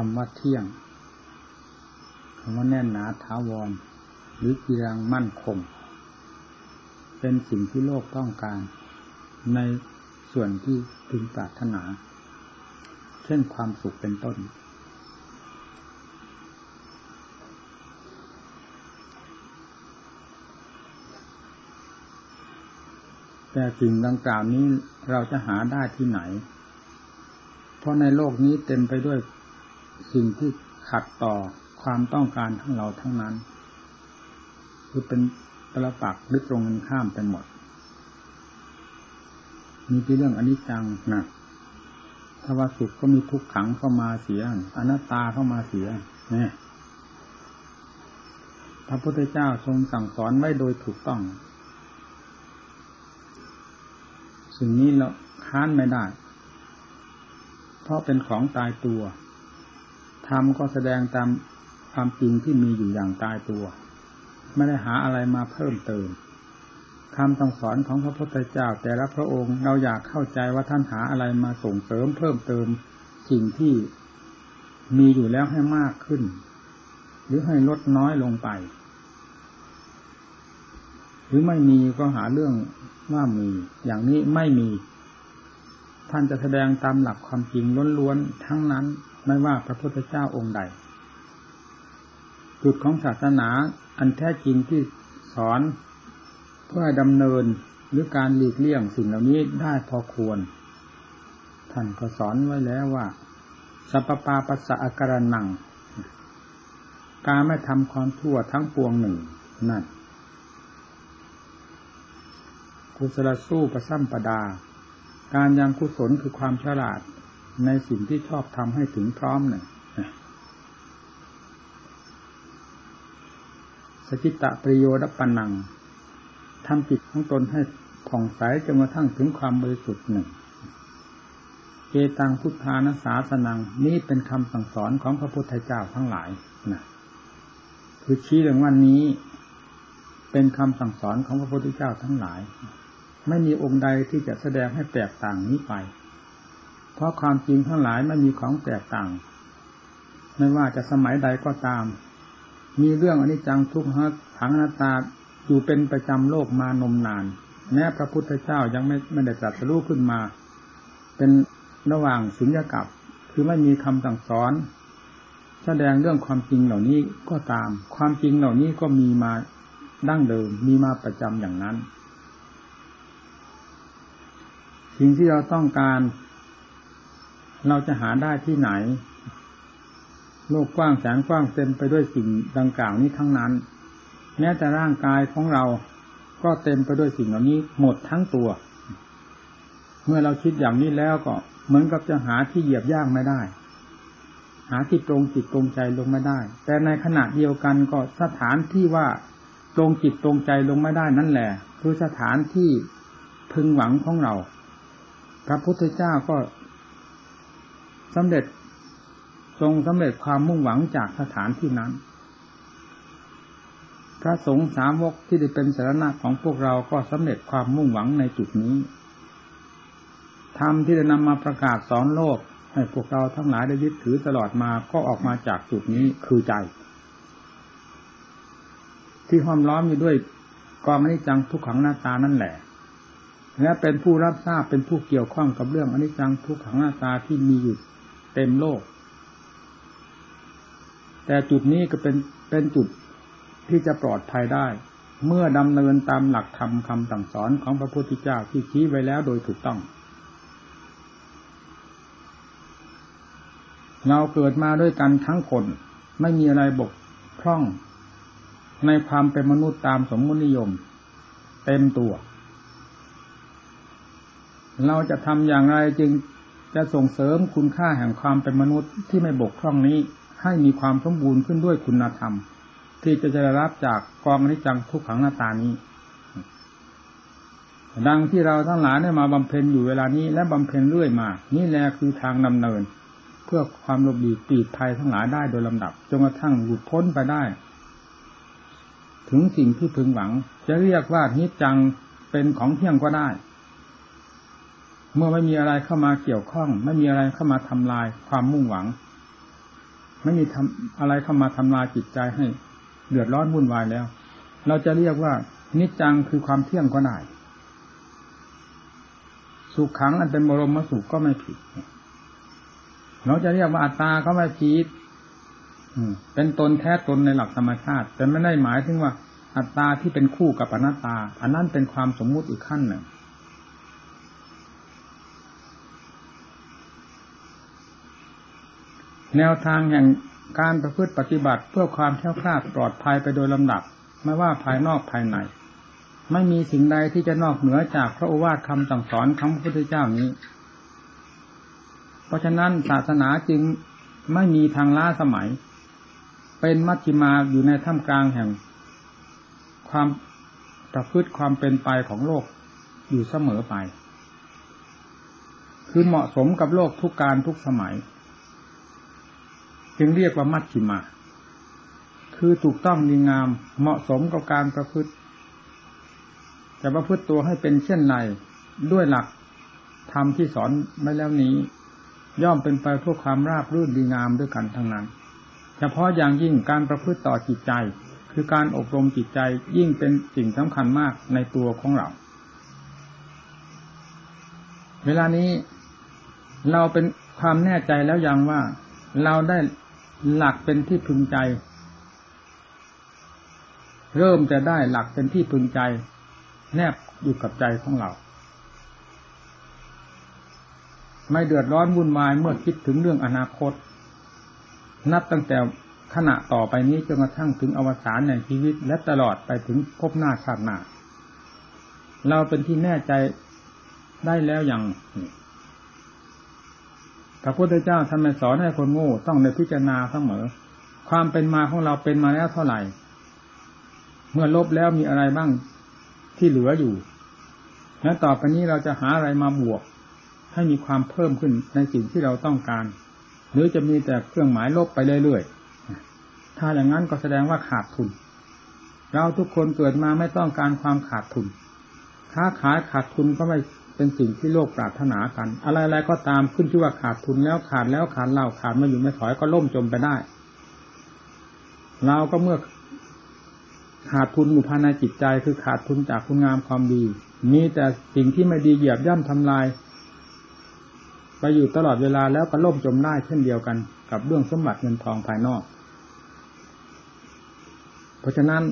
คำว่าเที่ยงคำว่าแน่นหนาถาวร หรือกีรังมั่นคง เป็นสิ่งที่โลกต้องการ ในส่วนที่พึงปรารถนา เช่นความสุขเป็นต้น แต่สิ่งดังกล่าวนี้เราจะหาได้ที่ไหน เพราะในโลกนี้เต็มไปด้วย สิ่งที่ขัดต่อความต้องการของเราทั้งนั้น คือเป็นปรปักหรือตรงกันข้ามไปหมด มีที่เรื่องอนิจจังนะถ้าว่าสุขก็มีทุกขังเข้ามาเสียอนัตตาเข้ามาเสียเนี่ยพระพุทธเจ้าทรงสั่งสอนไว้โดยถูกต้อง สิ่งนี้เราค้านไม่ได้ เพราะเป็นของตายตัว ธรรมก็แสดงตามความจริงที่มีอยู่อย่างตายตัว ไม่ได้หาอะไรมาเพิ่มเติมคำสั่งสอนของพระพุทธเจ้า แต่ละพระองค์เราอยากเข้าใจว่าท่านหาอะไรมาส่งเสริมเพิ่มเติมสิ่งที่มีอยู่แล้วให้มากขึ้น หรือให้ลดน้อยลงไป หรือไม่มีก็หาเรื่องว่ามี อย่างนี้ไม่มี ท่านจะแสดงตามหลักความจริงล้วนๆทั้งนั้น ไม่ว่าพระพุทธเจ้าองค์ใด จุดของศาสนาอันแท้จริงที่สอนเพื่อดำเนินหรือการหลีกเลี่ยงสิ่งเหล่านี้ได้พอควร ท่านก็สอนไว้แล้วว่า สัพปาปัสสะอาการนัง การไม่ทำความทั่วทั้งปวงหนึ่งนั่นกุศลสู้ประซ้ำประดา การยังกุศลคือความฉลาด ในสิ่งที่ชอบทำให้ถึงพร้อมหนึ่งสจิตะประโยชน์ปันนังทำจิตของตนให้ผ่องใสจนกระทั่งถึงความบริสุทธิ์หนึ่งเกตังพุทธานาสาสนังนี่เป็นคำสั่งสอนของพระพุทธเจ้าทั้งหลายนะคือชี้เรื่องวันนี้ เป็นคำสั่งสอนของพระพุทธเจ้าทั้งหลาย ไม่มีองค์ใดที่จะแสดงให้แตกต่างนี้ไป เพราะความจริงทั้งหลายไม่มีของแตกต่าง ไม่ว่าจะสมัยใดก็ตาม มีเรื่องอนิจจังทุกข์ขังนัตตาอยู่เป็นประจำโลกมานมนาน แม้พระพุทธเจ้ายังไม่ไม่ได้ตรัสรู้ขึ้นมา เป็นระหว่างสุญญากับ คือไม่มีคำสั่งสอน แสดงเรื่องความจริงเหล่านี้ก็ตาม ความจริงเหล่านี้ก็มีมาดั้งเดิมมีมาประจำอย่างนั้น สิ่งที่เราต้องการ เราจะหาได้ที่ไหน โลกกว้างแสนกว้างเต็มไปด้วยสิ่งดังกล่าวนี้ทั้งนั้น แม้แต่ร่างกายของเราก็เต็มไปด้วยสิ่งเหล่านี้หมดทั้งตัว เมื่อเราคิดอย่างนี้แล้วก็เหมือนกับจะหาที่เหยียบย่างไม่ได้ หาที่ตรงจิตตรงใจลงไม่ได้ แต่ในขณะเดียวกันก็สถานที่ว่าตรงจิตตรงใจลงไม่ได้นั่นแหละคือสถานที่พึงหวังของเรา พระพุทธเจ้าก็ สำเร็จทรงสำเร็จความมุ่งหวังจากสถานที่นั้น พระสงฆ์สามวกที่ได้เป็นสารณะของพวกเราก็สำเร็จความมุ่งหวังในจุดนี้ธรรมที่ได้นำมาประกาศสอนโลก ให้พวกเราทั้งหลายได้ยึดถือตลอดมาก็ออกมาจากจุดนี้คือใจ ที่ห้อมล้อมอยู่ด้วยกองอนิจจังทุกขังหน้าตานั่นแหละและเป็นผู้รับทราบเป็นผู้เกี่ยวข้องกับเรื่องอนิจจังทุกขังหน้าตาที่มีอยู่ เต็มโลก แต่จุดนี้ก็เป็นเป็นจุดที่จะปลอดภัยได้ เมื่อดำเนินตามหลักธรรมคำสั่งสอนของพระพุทธเจ้าที่ชี้ไว้แล้วโดยถูกต้อง เราเกิดมาด้วยกันทั้งคน ไม่มีอะไรบกพร่อง ในความเป็นมนุษย์ตามสมมุตินิยม เต็มตัว เราจะทำอย่างไรจึง จะส่งเสริมคุณค่าแห่งความเป็นมนุษย์ที่ไม่บกพร่องนี้ให้มีความสมบูรณ์ขึ้นด้วยคุณธรรม ที่จะจะรับจากกองอนิจจังทุกขังหน้าตานี้ ดังที่เราทั้งหลายได้มาบำเพ็ญอยู่เวลานี้และบำเพ็ญเรื่อยมา นี่แหละคือทางดำเนิน เพื่อความหลบหลีกปีดภัยทั้งหลายได้โดยลำดับจนกระทั่งหลุดพ้นไปได้ ถึงสิ่งที่พึงหวัง จะเรียกว่านิจจังเป็นของเที่ยงก็ได้ เมื่อไม่มีอะไรเข้ามาเกี่ยวข้อง ไม่มีอะไรเข้ามาทำลายความมุ่งหวัง ไม่มีทำอะไรเข้ามาทำลายจิตใจให้ เดือดร้อนวุ่นวายแล้ว เราจะเรียกว่า นิจจังคือความเที่ยงก็ได้สุขขังอันเป็นบรมสุขก็ไม่ผิด เราจะเรียกว่าอัตตาก็ไม่ผิดเป็นตนแท้ตนในหลักธรรมชาติ แต่ไม่ได้หมายถึงว่าอัตตาที่เป็นคู่กับอนัตตา อันนั้นเป็นความสมมุติอีกขั้นหนึ่ง แนวทางแห่งการประพฤติปฏิบัติเพื่อความแข็งคลาดปลอดภัยไปโดยลำดับ ไม่ว่าภายนอกภายใน ไม่มีสิ่งใดที่จะนอกเหนือจากพระโอวาทคำสั่งสอนของพระพุทธเจ้านี้ เพราะฉะนั้นศาสนาจึงไม่มีทางล้าสมัย เป็นมัชฌิมาอยู่ในท่ามกลางแห่ง ความประพฤติความเป็นไปของโลกอยู่เสมอไป คือเหมาะสมกับโลกทุกการทุกสมัย จึงเรียกว่ามัชชิมา คือถูกต้องดีงามเหมาะสมกับการประพฤติจะประพฤติตัวให้เป็นเช่นไรด้วยหลักธรรมที่สอนไม่แล้วนี้ ย่อมเป็นไปเพื่อความราบรื่นดีงามด้วยกันทั้งนั้น เฉพาะอย่างยิ่งการประพฤติต่อจิตใจ คือการอบรมจิตใจยิ่งเป็นสิ่งสำคัญมากในตัวของเรา เวลานี้เราเป็นความแน่ใจแล้วยังว่าเราได้ หลักเป็นที่พึงใจ เริ่มจะได้หลักเป็นที่พึงใจ แนบอยู่กับใจของเรา ไม่เดือดร้อนวุ่นวายเมื่อคิดถึงเรื่องอนาคต นับตั้งแต่ขณะต่อไปนี้จนกระทั่งถึงอวสานในชีวิต และตลอดไปถึงพบหน้าชาติหน้า เราเป็นที่แน่ใจได้แล้วอย่าง พระพุทธเจ้าท่านไมสอนให้คนโง่ต้องในพิจารณาเสมอ ความเป็นมาของเราเป็นมาแล้วเท่าไหร่ เมื่อลบแล้วมีอะไรบ้างที่เหลืออยู่ แล้วต่อไปนี้เราจะหาอะไรมาบวก ให้มีความเพิ่มขึ้นในสิ่งที่เราต้องการ หรือจะมีแต่เครื่องหมายลบไปเรื่อยๆถ้าอย่างนั้นก็แสดงว่าขาดทุน เราทุกคนเกิดมาไม่ต้องการความขาดทุนค้าขายขาดทุนก็ไม่ เป็นสิ่งที่โลกปรารถนากัน อะไรๆก็ตามขึ้นที่ว่าขาดทุนแล้วขาดแล้วขาดเล่าขาดมาอยู่ไม่ถอยก็ล่มจมไปได้ เราก็เมื่อขาดทุนอยู่ภายในจิตใจคือขาดทุนจากคุณงามความดีมีแต่สิ่งที่ไม่ดีเหยียบย่ำทำลายไปอยู่ตลอดเวลาแล้วก็ล่มจมได้เช่นเดียวกันกับเรื่องสมบัติเงินทองภายนอก เพราะฉะนั้น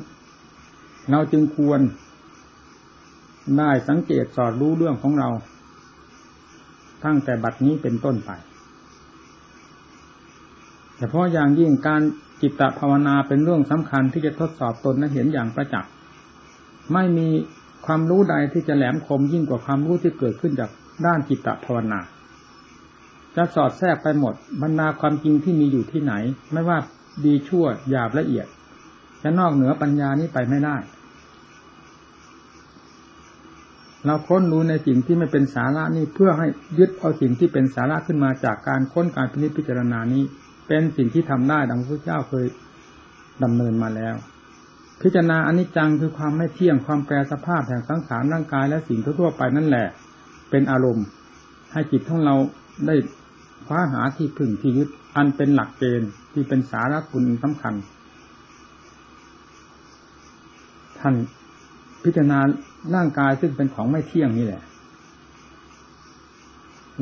เราจึงควร ได้สังเกตสอดรู้เรื่องของเรา ตั้งแต่บัดนี้เป็นต้นไปเฉพาะอย่างยิ่งการจิตตภาวนาเป็นเรื่องสำคัญที่จะทดสอบตนและเห็นอย่างประจักษ์ไม่มีความรู้ใดที่จะแหลมคมยิ่งกว่าความรู้ที่เกิดขึ้นจากด้านจิตตภาวนาจะสอดแทรกไปหมดบรรดาความจริงที่มีอยู่ที่ไหน ไม่ว่าดีชั่วหยาบละเอียด จะนอกเหนือปัญญานี้ไปไม่ได้ เราค้นรู้ในสิ่งที่ไม่เป็นสาระนี่เพื่อให้ยึดเอาสิ่งที่เป็นสาระขึ้นมาจากการค้นการพิจารณานี้ เป็นสิ่งที่ทำได้ดังพระเจ้าเคยดำเนินมาแล้ว พิจารณาอนิจจังคือความไม่เที่ยงความแปรสภาพแห่งสังขารร่างกายและสิ่งทั่วไปนั่นแหละ เป็นอารมณ์ ให้จิตของเราได้คว้าหาที่พึ่งที่ยึดอันเป็นหลักเกณฑ์ที่เป็นสาระคุณสำคัญท่าน พิจารณาร่างกายซึ่งเป็นของไม่เที่ยงนี่แหละ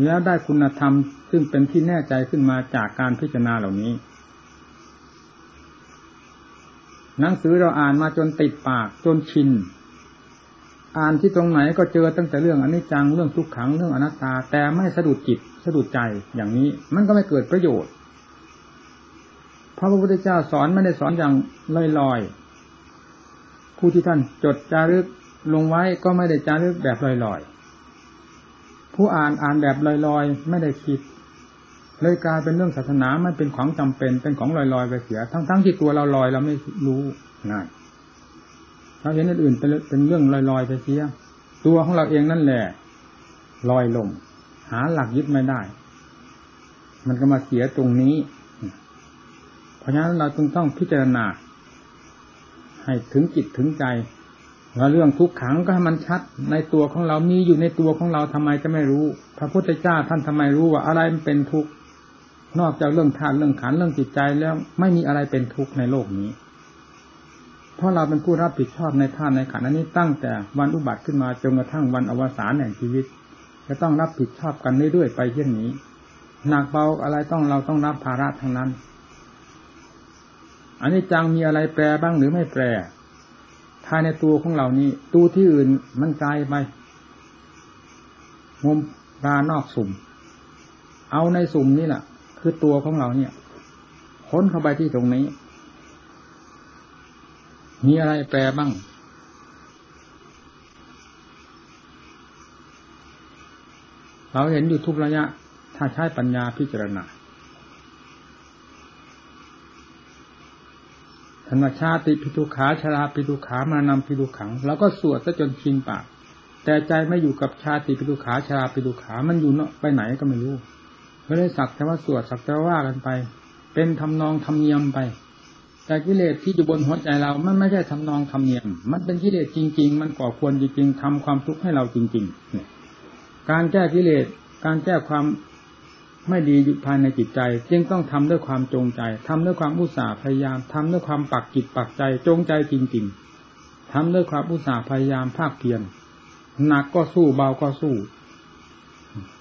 แล้วได้คุณธรรมซึ่งเป็นที่แน่ใจขึ้นมาจากการพิจารณาเหล่านี้ หนังสือเราอ่านมาจนติดปากจนชิน อ่านที่ตรงไหนก็เจอตั้งแต่เรื่องอนิจจังเรื่องทุกขังเรื่องอนัตตา แต่ไม่สะดุดจิตสะดุดใจอย่างนี้ มันก็ไม่เกิดประโยชน์ พระพระพุทธเจ้าสอนไม่ได้สอนอย่างลอยๆ ผู้ที่ท่านจดจารึกลงไว้ก็ไม่ได้จารึกแบบลอยๆ ผู้อ่านอ่านแบบลอยๆ ไม่ได้คิด เลยกลายเป็นเรื่องศาสนาไม่เป็นของจำเป็นเป็นของลอยๆไปเสีย ทั้งๆที่ตัวเราลอยเราไม่รู้นั่นเราเห็นอื่นเป็นเป็นเรื่องลอยๆไปเสีย ตัวของเราเองนั่นแหละ ลอยลง หาหลักยึดไม่ได้ มันก็มาเสียตรงนี้ เพราะฉะนั้นเราจึงต้องพิจารณา ให้ถึงจิตถึงใจว่าเรื่องทุกขังก็ให้มันชัดในตัวของเรามีอยู่ในตัวของเราทำไมจะไม่รู้ พระพุทธเจ้าท่านทำไมรู้ว่าอะไรมันเป็นทุกข์นอกจากเรื่องทานเรื่องขันเรื่องจิตใจแล้วไม่มีอะไรเป็นทุกข์ในโลกนี้ เพราะเราเป็นผู้รับผิดชอบในท่านในขันอันนี้ตั้งแต่วันอุบัติขึ้นมาจนกระทั่งวันอวสานแห่งชีวิต จะต้องรับผิดชอบกันเรื่อยๆไปเช่นนี้หนักเบาอะไรต้องเราต้องรับภาระทั้งนั้น อันนี้จังมีอะไรแปรบ้างหรือไม่แปร ภายในตัวของเรานี้ตัวที่อื่นมันไกลไปงมปลานอกสุ่ม เอาในสุ่มนี่แหละคือตัวของเราเนี่ย ค้นเข้าไปที่ตรงนี้ มีอะไรแปลบ้างเราเห็นอยู่ทุกระยะ ถ้าใช้ปัญญาพิจารณา ธรรมชาติพิทุขาชราพิทุขามานำพิทุขัง แล้วก็สวดซะจนชินปาก แต่ใจไม่อยู่กับชาติพิทุขาชราพิทุขา มันอยู่เนาะไปไหนก็ไม่รู้ไม่ได้สักแต่ว่าสวดสักแต่ว่ากันไป เป็นทำนองทำเนียมไป แต่กิเลสที่อยู่บนหัวใจเรา มันไม่ใช่ทำนองทำเนียม มันเป็นกิเลสจริง ๆ มันก่อควรจริงๆทำความทุกข์ให้เราจริงๆการแก้กิเลสการแก้ความ ไม่ดีอยู่ภายในจิตใจ จึงต้องทำด้วยความจงใจทำด้วยความอุตสาห์พยายามทำด้วยความปักจิตปักใจจงใจจริงๆทำด้วยความอุตสาห์พยายามภาคเพียรหนักก็สู้เบาก็สู้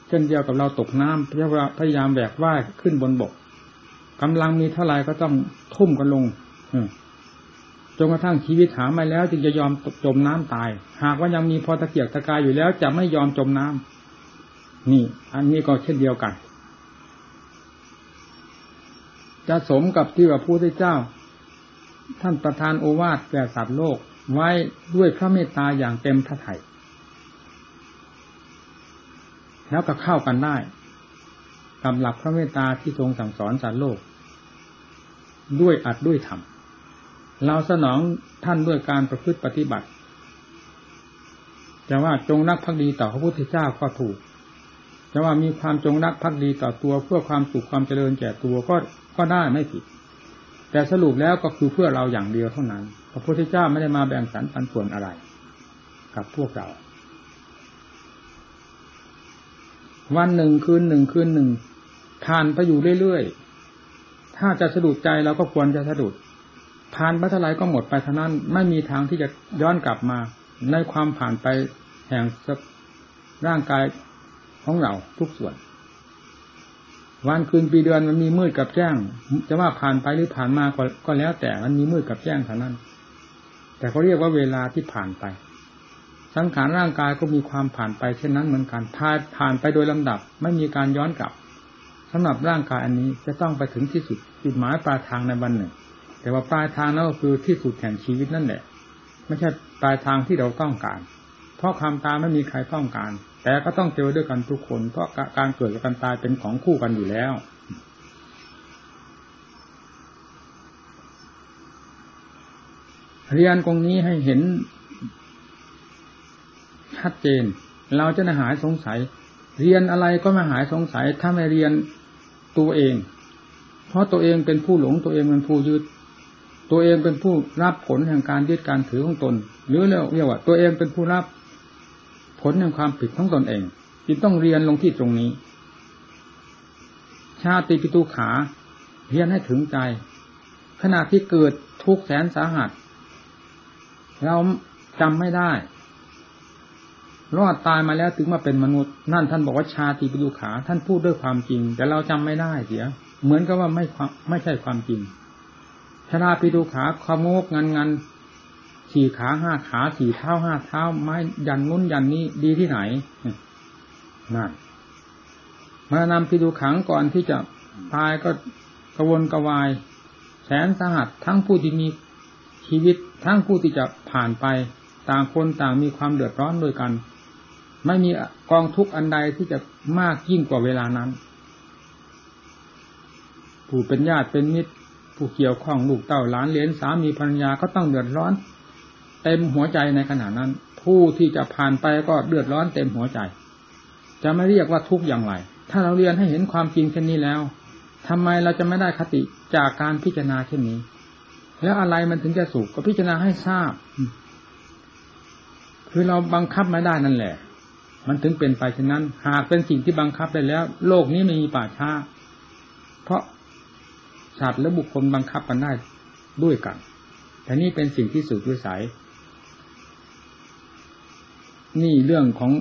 เช่นเดียวกับเราตกน้ำพยายามแบกว่ายขึ้นบนบกกำลังมีเท่าไรก็ต้องทุ่มกันลงจนกระทั่งชีวิตหาไม่แล้วจึงจะยอมจมน้ำตาย หากว่ายังมีพอตะเกียกตะกายอยู่แล้ว จะไม่ยอมจมน้ำนี่ อันนี้ก็เช่นเดียวกัน จะสมกับที่ว่าพระพุทธเจ้า ท่านประทานโอวาทแก่สัตว์โลกไว้ด้วยพระเมตตาอย่างเต็มพระทัยแล้วก็เข้ากันได้กับหลักพระเมตตาที่ทรงสั่งสอนสารโลก ด้วยอัดด้วยธรรมเราสนองท่านด้วยการประพฤติปฏิบัติจะว่าจงรักภักดีต่อพระพุทธเจ้าก็ถูก จะว่ามีความจงรักภักดีต่อตัวเพื่อความสุขความเจริญแก่ตัวก็ก็ได้ไม่ผิด แต่สรุปแล้วก็คือเพื่อเราอย่างเดียวเท่านั้นพระพุทธเจ้าไม่ได้มาแบ่งสรรปันส่วนอะไร กับพวกเรา วันหนึ่งคืนหนึ่งคืนหนึ่งผ่านไปอยู่เรื่อยๆถ้าจะสะดุดใจเราก็ควรจะสะดุดผ่านไปเท่าไรก็หมดไปเท่านั้นไม่มีทางที่จะย้อนกลับมาในความผ่านไปแห่งร่างกาย ของเราทุกส่วน วันคืนปีเดือนมันมีมืดกับแจ้ง จะว่าผ่านไปหรือผ่านมาก็แล้ว แต่มันมีมืดกับแจ้งเท่านั้น แต่เขาเรียกว่าเวลาที่ผ่านไป สังขารร่างกายก็มีความผ่านไปเช่นนั้นเหมือนกันผ่านผ่านไปโดยลำดับ ไม่มีการย้อนกลับสำหรับร่างกายอันนี้จะต้องไปถึงที่สุดจุดหมายปลายทางในวันหนึ่ง แต่ว่าปลายทางนั้นก็คือที่สุดแห่งชีวิตนั่นแหละ ไม่ใช่ปลายทางที่เราต้องการ เพราะความตายไม่มีใครต้องการ แต่ก็ต้องเจอด้วยกันทุกคน เพราะการเกิดกับการตายเป็นของคู่กันอยู่แล้ว เรียนตรงนี้ให้เห็นชัดเจน เราจะหายสงสัย เรียนอะไรก็ไม่หายสงสัย ถ้าไม่เรียนตัวเอง เพราะตัวเองเป็นผู้หลงตัวเองเป็นผู้ยึด ตัวเองเป็นผู้รับผลแห่งการยึดการถือของตน หรือเรียกว่าตัวเองเป็นผู้รับ ผลแห่งความผิดของตนเอง จึงต้องเรียนลงที่ตรงนี้ ชาติปิตุขาเรียนให้ถึงใจ ขณะที่เกิดทุกข์แสนสาหัส เราจำไม่ได้ รอดตายมาแล้วถึงมาเป็นมนุษย์ นั่นท่านบอกว่าชาติปิดูขา ท่านพูดด้วยความจริง แต่เราจำไม่ได้เสีย เหมือนกับว่าไม่ไม่ใช่ความจริงชาติปิดูขาขโมกงันงัน สี่ขาห้าขาสี่เท้าห้าเท้า ไม้ยันงุ้นยันนี้ดีที่ไหนนั่นมานำปิดูขังก่อนที่จะตายก็กระวนกระวาย แสนสหัสทั้งผู้ที่มีชีวิตทั้งผู้ที่จะผ่านไป ต่างคนต่างมีความเดือดร้อนด้วยกัน ไม่มีกองทุกข์อันใดที่จะมากยิ่งกว่าเวลานั้น ผู้เป็นญาติเป็นมิตรผู้เกี่ยวข้องลูกเต้าหลานเลี้ยงสามีภรรยาก็ต้องเดือดร้อน เต็มหัวใจในขณะนั้น ผู้ที่จะผ่านไปก็เดือดร้อนเต็มหัวใจ จะไม่เรียกว่าทุกข์อย่างไร ถ้าเราเรียนให้เห็นความจริงเช่นนี้แล้วทำไมเราจะไม่ได้คติจากการพิจารณาเช่นนี้ แล้วอะไรมันถึงจะสุขก็พิจารณาให้ทราบ คือเราบังคับไม่ได้นั่นแหละ มันถึงเป็นไปเช่นนั้น หากเป็นสิ่งที่บังคับได้แล้ว โลกนี้ไม่มีป่าช้า เพราะสัตว์และบุคคลบังคับกันได้ด้วยกันแต่นี่เป็นสิ่งที่สุดวิสัย นี่เรื่องของ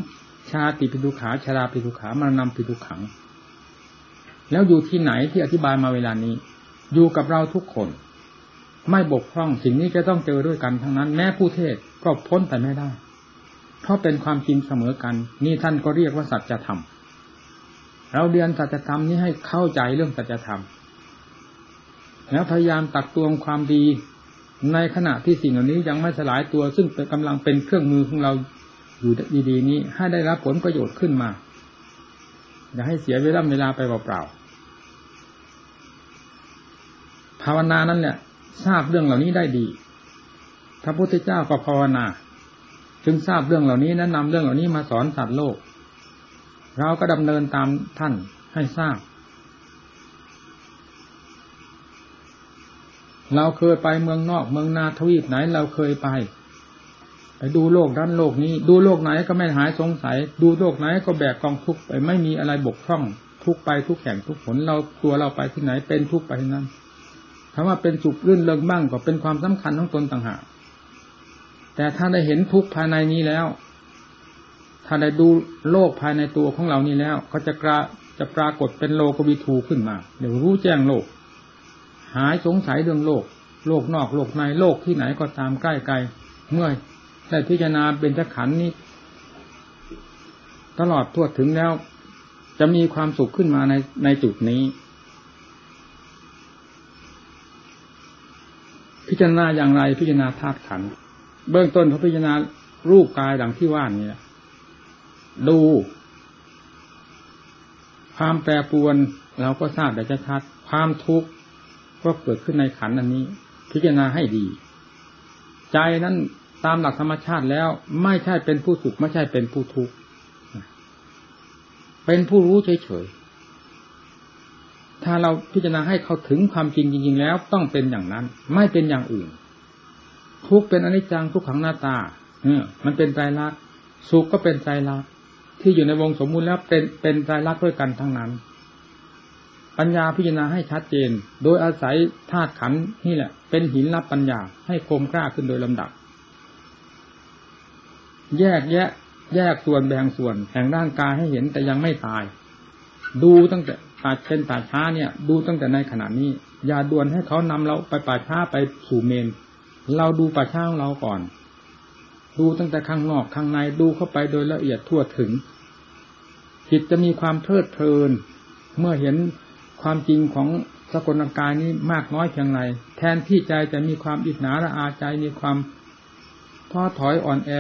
ชาติปิทุขาชาราปิทุขามานำปิทุขัง แล้วอยู่ที่ไหนที่อธิบายมาเวลานี้ อยู่กับเราทุกคน ไม่บกพร่องสิ่งนี้จะต้องเจอด้วยกันทั้งนั้น แม้ผู้เทศก็พ้นไปไม่ได้ เพราะเป็นความจริงเสมอกัน นี่ท่านก็เรียกว่าสัจธรรมเราเรียนสัจธรรมนี้ให้เข้าใจเรื่องสัจธรรม แล้วพยายามตักตวงความดีในขณะที่สิ่งเหล่านี้ยังไม่สลายตัว ซึ่งเป็นกำลังเป็นเครื่องมือของเรา อยู่ดีๆนี้ให้ได้รับผลประโยชน์ขึ้นมา อย่าให้เสียเวลาเวลาไปเปล่าๆภาวนานั้นเนี่ยทราบเรื่องเหล่านี้ได้ดี พระพุทธเจ้าก็ภาวนา จึงทราบเรื่องเหล่านี้แนะนำเรื่องเหล่านี้มาสอนสัตว์โลก เราก็ดำเนินตามท่านให้ทราบ เราเคยไปเมืองนอกเมืองนาทวีปไหนเราเคยไป ไปดูโลกนั้นโลกนี้ ดูโลกไหนก็ไม่หายสงสัย ดูโลกไหนก็แบกกองทุกไปไม่มีอะไรบกพร่องทุกไปทุกแห่งทุกผลเราตัวเราไปที่ไหนเป็นทุกไปที่นั้นคำว่าเป็นสุขรื่นเริงบ้างก็เป็นความสำคัญของตนต่างหากแต่ถ้าได้เห็นทุกภายในนี้แล้ว ถ้าได้ดูโลกภายในตัวของเรานี้แล้ว ก็จะกระจะปรากฏเป็นโลกวิทูขึ้นมา เดี๋ยวรู้แจ้งโลก หายสงสัยเรื่องโลก โลกนอกโลกในโลกที่ไหนก็ตามใกล้ไกลเมื่อ ได้พิจารณาเป็นขันนี้ ตลอดทั่วถึงแล้ว จะมีความสุขขึ้นมาในในจุดนี้ พิจารณาอย่างไรพิจารณาธาตุขัน เบื้องต้นเขาพิจารณารูปกายดังที่ว่านี่ดู ความแปรปรวนเราก็ทราบแต่จะชัดความทุกข์ก็เกิดขึ้นในขันอันนี้ พิจารณาให้ดี ใจนั้น ตามหลักธรรมชาติแล้วไม่ใช่เป็นผู้สุขไม่ใช่เป็นผู้ทุกข์เป็นผู้รู้เฉยๆถ้าเราพิจารณาให้เขาถึงความจริงจริง ๆ แล้วต้องเป็นอย่างนั้น ไม่เป็นอย่างอื่น ทุกเป็นอนิจจังทุกขังหน้าตาเออมันเป็นใจรักสุขก็เป็นใจรักที่อยู่ในวงสมมุติแล้วเป็นเป็นใจรักด้วยกันทั้งนั้น ปัญญาพิจารณาให้ชัดเจน โดยอาศัยธาตุขันนี่แหละ เป็นหินรับปัญญาให้คมกล้าขึ้นโดยลำดับ แยกแยะ แยกส่วนแบ่งส่วนแห่งร่างกายให้เห็นแต่ยังไม่ตาย ดูตั้งแต่ป่าเช่นป่าช้าเนี่ย ดูตั้งแต่ในขณะนี้ อย่าด่วนให้เขานำเราไปป่าช้าไปสู่เมน เราดูป่าช้าของเราก่อน ดูตั้งแต่ข้างนอกข้างในดูเข้าไปโดยละเอียดทั่วถึงจิตจะมีความเพลิดเพลิน เมื่อเห็นความจริงของสกลกายนี้มากน้อยเพียงไรแทนที่ใจจะมีความอิจฉาละอาใจมีความท้อถอยอ่อนแอ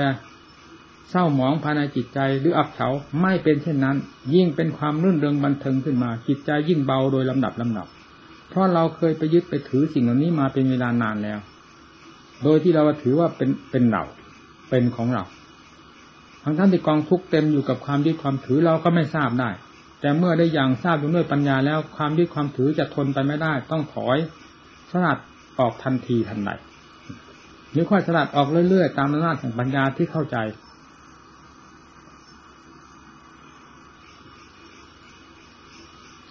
เศร้าหมองภายในจิตใจหรืออับเฉาไม่เป็นเช่นนั้น ยิ่งเป็นความรื่นเริงบันเทิงขึ้นมา จิตใจยิ่งเบาโดยลำดับลำดับ เพราะเราเคยไปยึดไปถือสิ่งเหล่านี้มาเป็นเวลานานแล้ว โดยที่เราถือว่าเป็นเป็นเราเป็นของเราทั้งท่านที่กองทุกเต็มอยู่กับความยึดความถือเราก็ไม่ทราบได้ แต่เมื่อได้อย่างทราบด้วยปัญญาแล้วความยึดความถือจะทนไปไม่ได้ ต้องถอยสลัดออกทันทีทันใดหรือค่อยสลัดออกเรื่อยๆ ตามอำนาจแห่งปัญญาที่เข้าใจ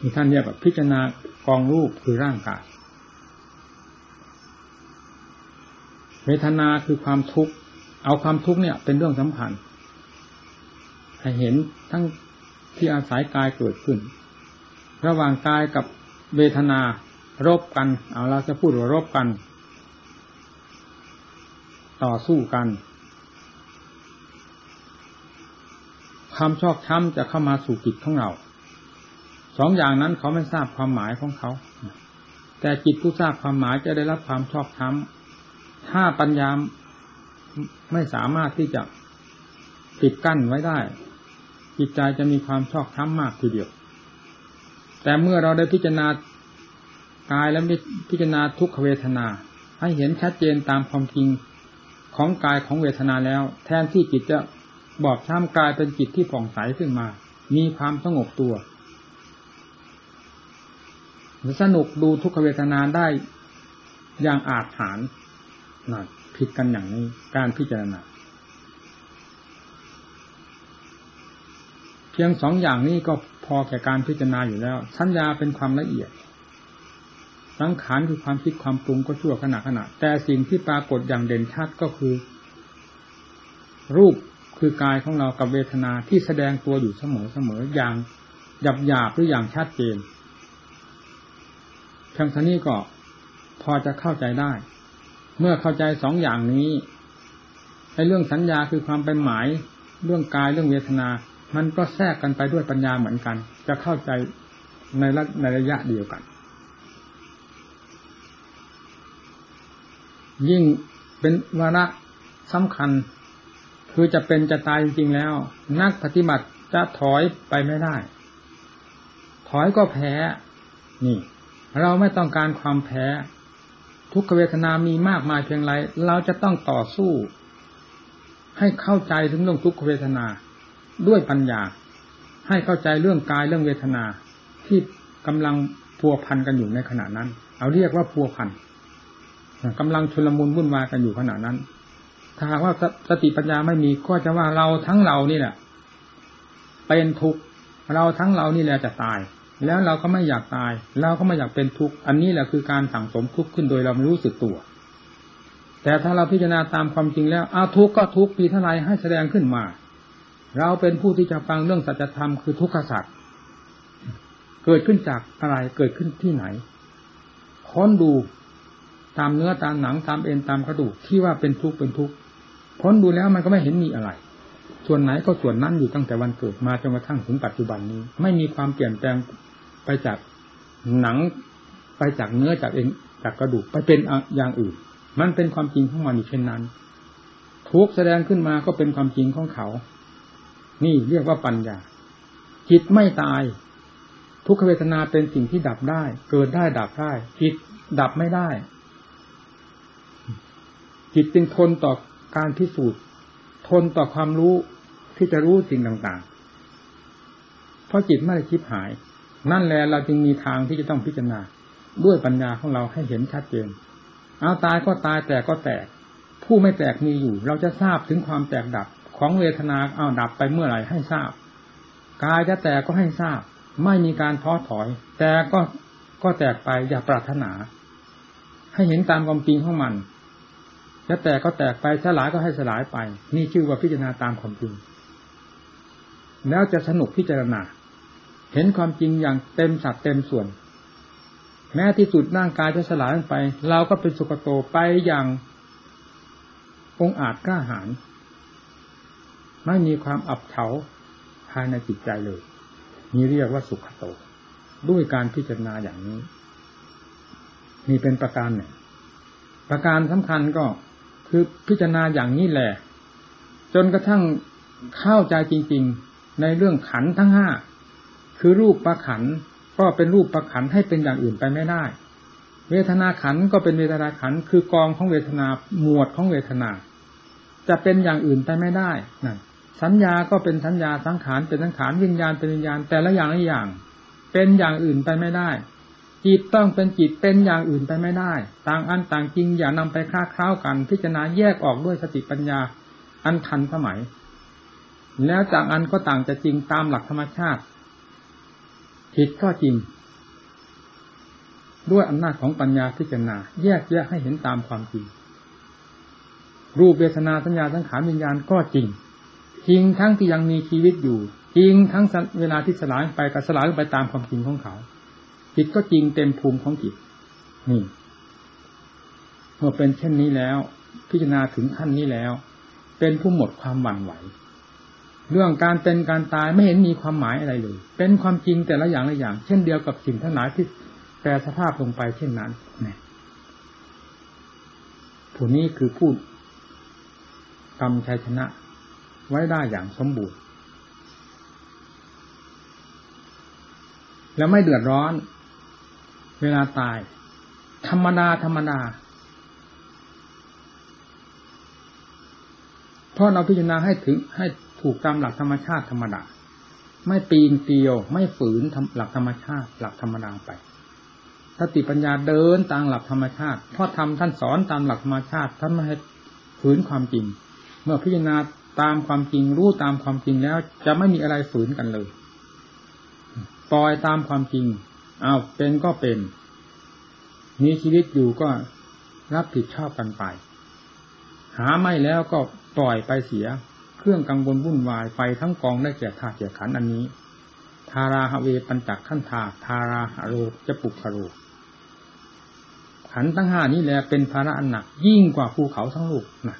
ที่ท่านเรียกว่าพิจารณากองรูปคือร่างกายเวทนาคือความทุกข์ เอาความทุกข์เนี่ย เป็นเรื่องสำคัญให้เห็นทั้งที่อาศัยกายเกิดขึ้น ระหว่างกายกับเวทนารบกัน เอาเราจะพูดว่ารบกัน ต่อสู้กัน ความชอบช้ำจะเข้ามาสู่จิตของเรา สองอย่างนั้นเขาไม่ทราบความหมายของเขา แต่จิตผู้ทราบความหมายจะได้รับความชอบธรรมถ้าปัญญาไม่สามารถที่จะปิดกั้นไว้ได้ จิตใจจะมีความชอบธรรมมากทีเดียว แต่เมื่อเราได้พิจารณากายและพิจารณาทุกขเวทนา ให้เห็นชัดเจนตามความจริงของกายของเวทนาแล้ว แทนที่จิตจะบอบช้ำกลายเป็นจิตที่ผ่องใสขึ้นมา มีความสงบตัว สนุกดูทุกขเวทนาได้อย่างอาจฐานนะผิดกันอย่างนี้การพิจารณาเพียงสองอย่างนี้ก็พอแก่การพิจารณาอยู่แล้ว สัญญาเป็นความละเอียด สังขารคือความคิดความปรุงก็ชั่วขณะขณะ แต่สิ่งที่ปรากฏอย่างเด่นชัดก็คือ รูปคือกายของเรากับเวทนาที่แสดงตัวอยู่เสมอเสมออย่างหยาบหยาบหรืออย่างชัดเจน พียงเท่านี้ก็พอจะเข้าใจได้ เมื่อเข้าใจสองอย่างนี้ไอ้เรื่องสัญญาคือความเป็นหมาย เรื่องกายเรื่องเวทนา มันก็แทรกกันไปด้วยปัญญาเหมือนกัน จะเข้าใจในระในระยะเดียวกัน ยิ่งเป็นวาระสำคัญ คือจะเป็นจะตายจริงๆแล้ว นักปฏิบัติจะถอยไปไม่ได้ ถอยก็แพ้ นี่ เราไม่ต้องการความแพ้ ทุกขเวทนามีมากมายเพียงไร เราจะต้องต่อสู้ ให้เข้าใจถึงเรื่องทุกขเวทนาด้วยปัญญา ให้เข้าใจเรื่องกายเรื่องเวทนา ที่กำลังพัวพันกันอยู่ในขณะนั้น เอาเรียกว่าพัวพันกำลังชุลมุนวุ่นวายกันอยู่ขณะนั้น ถ้าว่าสติปัญญาไม่มีก็จะว่าเราทั้งเรานี่แหละเป็นทุกข์เราทั้งเรานี่แหละจะตาย แล้วเราก็ไม่อยากตาย เราก็ไม่อยากเป็นทุกข์ อันนี้แหละคือการสั่งสมทุกข์ขึ้นโดยเราไม่รู้สึกตัว แต่ถ้าเราพิจารณาตามความจริงแล้วเอาทุกข์ก็ทุกข์ปีเท่าไรให้แสดงขึ้นมา เราเป็นผู้ที่จะฟังเรื่องสัจธรรมคือทุกขสัจเกิดขึ้นจากอะไรเกิดขึ้นที่ไหน ค้นดูตามเนื้อตามหนังตามเอ็นตามกระดูกที่ว่าเป็นทุกข์เป็นทุกข์ค้นดูแล้วมันก็ไม่เห็นมีอะไร ส่วนไหนก็ส่วนนั้นอยู่ตั้งแต่วันเกิดมาจนกระทั่งถึงปัจจุบันนี้ ไม่มีความเปลี่ยนแปลง ไปจากหนังไปจากเนื้อจากเอ็นจากกระดูกไปเป็นอย่างอื่น มันเป็นความจริงของมันอยู่เช่นนั้น ทุกแสดงขึ้นมาก็เป็นความจริงของเขา นี่เรียกว่าปัญญา จิตไม่ตาย ทุกขเวทนาเป็นสิ่งที่ดับได้ เกิดได้ดับได้ จิตดับไม่ได้ จิตจึงทนต่อการพิสูจน์ ทนต่อความรู้ที่จะรู้สิ่งต่างๆ เพราะจิตไม่ได้คิดหาย นั่นแหละเราจึงมีทางที่จะต้องพิจารณา ด้วยปัญญาของเราให้เห็นชัดเจนเอาตายก็ตายแต่ก็แตก ผู้ไม่แตกมีอยู่ เราจะทราบถึงความแตกดับของเวทนาเอาดับไปเมื่อไหร่ให้ทราบกายจะแตกก็ให้ทราบ ไม่มีการท้อถอย แต่ก็ก็แตกไปอย่าปรารถนา ให้เห็นตามความจริงของมันจะแตกก็แตกไปสลายก็ให้สลายไป นี่ชื่อว่าพิจารณาตามความจริงแล้วจะสนุกพิจารณา เห็นความจริงอย่างเต็มสัดเต็มส่วน แม้ที่สุดร่างกายจะสลายไป เราก็เป็นสุกโตไปอย่างองอาจกล้าหาญไม่มีความอับเฉาภายในจิตใจเลย นี่เรียกว่าสุขโต ด้วยการพิจารณาอย่างนี้ นี่เป็นประการหนึ่ง ประการสำคัญก็คือพิจารณาอย่างนี้แหละ จนกระทั่งเข้าใจจริง ๆ ในเรื่องขันทั้งห้า คือรูปประขันก็เป็นรูปประขันให้เป็นอย่างอื่นไปไม่ได้ เวทนาขันก็เป็นเวทนาขันคือกองของเวทนาหมวดของเวทนา จะเป็นอย่างอื่นไปไม่ได้นั่นสัญญาก็เป็นสัญญาสังขารเป็นสังขารวิญญาณเป็นวิญญาณแต่ละอย่างละอย่าง เป็นอย่างอื่นไปไม่ได้ จิตต้องเป็นจิตเป็นอย่างอื่นไปไม่ได้ ต่างอันต่างจริงอย่านำไปค้าคล้ากัน พิจารณาแยกออกด้วยสติปัญญาอันทันสมัย แล้วจากอันก็ต่างจะจริงตามหลักธรรมชาติ ผิดก็จริง ด้วยอำนาจของปัญญาพิจารณา แยกแยกให้เห็นตามความจริง รูปเวทนาสัญญาสังขารวิญญาณก็จริง จริงทั้งที่ยังมีชีวิตอยู่ จริงทั้งเวลาที่สลายไปก็สลายไปตามความจริงของเขาจิตก็จริงเต็มภูมิของจิตนี่เมื่อเป็นเช่นนี้แล้ว พิจารณาถึงขั้นนี้แล้ว เป็นผู้หมดความหวั่นไหว เรื่องการเป็นการตายไม่เห็นมีความหมายอะไรเลย เป็นความจริงแต่ละอย่างละอย่าง เช่นเดียวกับสิ่งทั้งหลายที่แปรสภาพลงไปเช่นนั้นนี่ผู้นี้คือผู้กรรมชัยชนะ ไว้ได้อย่างสมบูรณ์ แล้วไม่เดือดร้อน เวลาตาย ธรรมดาธรรมดาเพราะเราพิจารณาให้ถึงให้ ถูกตามหลักธรรมชาติธรรมดา ไม่ปีนเตียวไม่ฝืนหลักธรรมชาติ หลักธรรมดาไปสติปัญญาเดินตามหลักธรรมชาติเพราะทำท่านสอนตามหลักธรรมชาติท่านไม่ให้ฝืนความจริง เมื่อพิจารณาตามความจริงรู้ตามความจริงแล้ว จะไม่มีอะไรฝืนกันเลยปล่อยตามความจริงอ้าวเป็นก็เป็นมีชีวิตอยู่ก็รับผิดชอบกันไป หาไม่แล้วก็ปล่อยไปเสีย เครื่องกังวลวุ่นวายไปทั้งกองได้แก่ธาตุแก่ขันอันนี้ ทาราฮเวปัญจักขันธาทาราหโรจะปุกขโรขันทั้งห้านี้แหละเป็นภาระอันหนัก ยิ่งกว่าภูเขาทั้งลูกนะ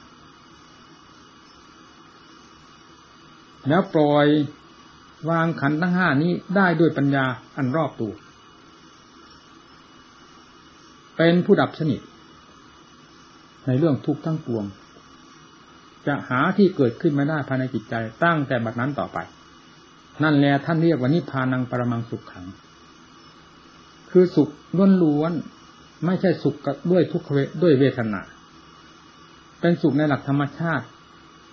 แล้วปล่อยวางขันทั้งห้านี้ได้ด้วยปัญญาอันรอบตัว เป็นผู้ดับสนิทในเรื่องทุกข์ทั้งปวง จะหาที่เกิดขึ้นไม่ได้ภายในจิตใจตั้งแต่บัดนั้นต่อไป นั่นแหละท่านเรียกว่านิพพานังปรมังสุขขัง คือสุขล้วนๆไม่ใช่สุขด้วยทุกขเวด้วยเวทนา เป็นสุขในหลักธรรมชาติ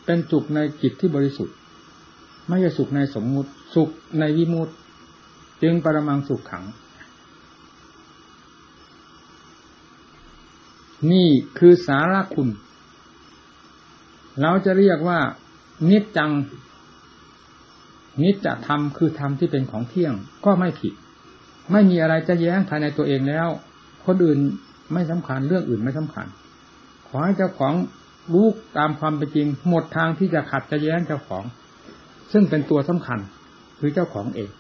เป็นสุขในจิตที่บริสุทธิ์ ไม่ใช่สุขในสมมุติ สุขในวิมุตจึงปรมังสุขขัง นี่คือสาระคุณ เราจะเรียกว่านิจจัง นิจจะทำคือธรรมที่เป็นของเที่ยงก็ไม่ผิด ไม่มีอะไรจะแย้งภายในตัวเองแล้ว คนอื่นไม่สำคัญเรื่องอื่นไม่สำคัญ ขอให้เจ้าของรู้ตามความเป็นจริง หมดทางที่จะขัดจะแย้งเจ้าของ ซึ่งเป็นตัวสำคัญคือเจ้าของเอง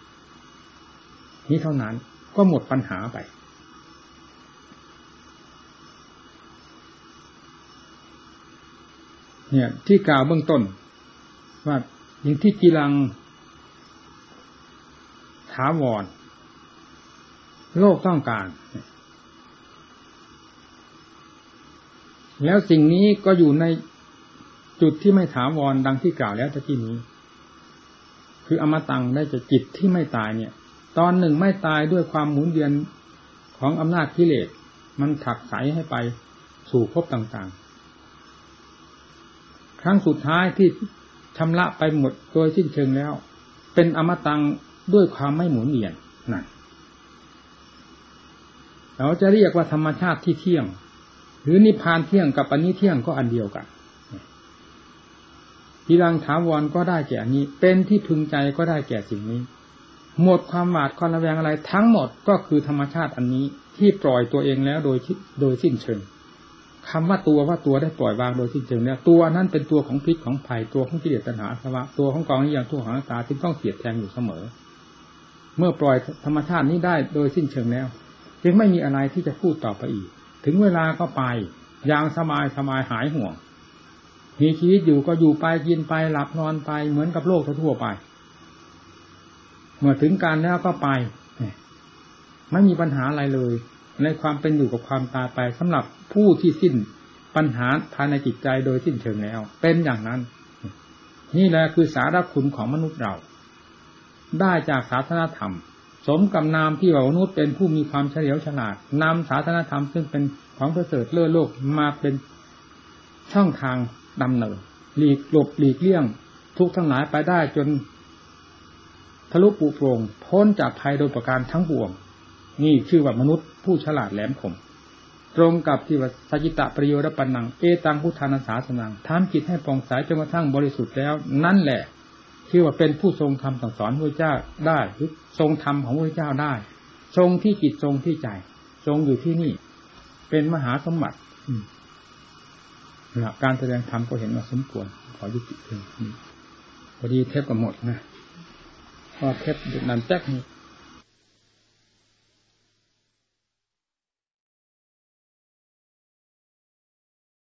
นี้เท่านั้นก็หมดปัญหาไป เนี่ย ที่กล่าวเบื้องต้น ว่าอย่างที่กีรังถาวร โลกต้องการ แล้วสิ่งนี้ก็อยู่ในจุดที่ไม่ถาวรดังที่กล่าวแล้วตะกี้นี้ คืออมตังได้จะจิตที่ไม่ตายเนี่ย ตอนหนึ่งไม่ตายด้วยความหมุนเวียนของอำนาจกิเลสมันถักใสให้ไปสู่ภพต่างๆ ครั้งสุดท้ายที่ชำระไปหมดโดยสิ้นเชิงแล้ว เป็นอมตังด้วยความไม่หมุนเวียนนั่นเราจะเรียกว่าธรรมชาติที่เที่ยง หรือนิพพานเที่ยงกับปณิเที่ยงก็อันเดียวกันทีรังถาวรก็ได้แก่อันี้ เป็นที่พึงใจก็ได้แก่สิ่งนี้ หมดความหวาดความระแวงอะไรทั้งหมดก็คือธรรมชาติอันนี้ที่ปล่อยตัวเองแล้วโดยโดยสิ้นเชิง คำว่าตัวว่าตัวได้ปล่อยวางโดยสิ้นเชิงแล้วตัวนั้นเป็นตัวของพิษของภัยตัวของกิเลสตัณหาสวะตัวของกองนิยามทุกขังตาที่ต้องเสียดแทงอยู่เสมอ เมื่อปล่อยธรรมชาตินี้ได้โดยสิ้นเชิงแล้ว จึงไม่มีอะไรที่จะพูดต่อไปอีก ถึงเวลาก็ไปอย่างสบายสบายหายห่วง มีชีวิตอยู่ก็อยู่ไปกินไปหลับนอนไปเหมือนกับโลกทั่วไป เมื่อถึงการแล้วก็ไป ไม่มีปัญหาอะไรเลย ในความเป็นอยู่กับความตายไปสำหรับผู้ที่สิ้นปัญหาภายในจิตใจโดยสิ้นเชิงแล้ว เป็นอย่างนั้น นี่แหละคือสาระคุณของมนุษย์เรา ได้จากศาสนาธรรม สมกับนามที่ว่ามนุษย์เป็นผู้มีความเฉลียวฉลาดนำศาสนาธรรมซึ่งเป็นของประเสริฐเลื่อโลกมาเป็นช่องทางดำเนินหลีกหลบหลีกเลี่ยง ทุกทั้งหลายไปได้จนทะลุปุโปรงพ้นจากภัยโดยประการทั้งปวง นี่ชื่อว่ามนุษย์ผู้ฉลาดแหลมคมตรงกับที่ว่าสัจิตะประโยชน์ปัญญังเอตังพุทธานาสาสนังทำจิตให้ปองสายจนกระทั่งบริสุทธิ์แล้ว นั่นแหละชื่อว่าเป็นผู้ทรงธรรมสั่งสอนพระเจ้าได้หรือทรงธรรมของพระเจ้าได้ ทรงที่จิตทรงที่ใจ ทรงอยู่ที่นี่ เป็นมหาสมบัตินะการแสดงธรรมก็เห็นว่าสมควรขอยุติเพียงนี้พอดีเทปก็หมดนะพอเทปนันแจ๊กนี่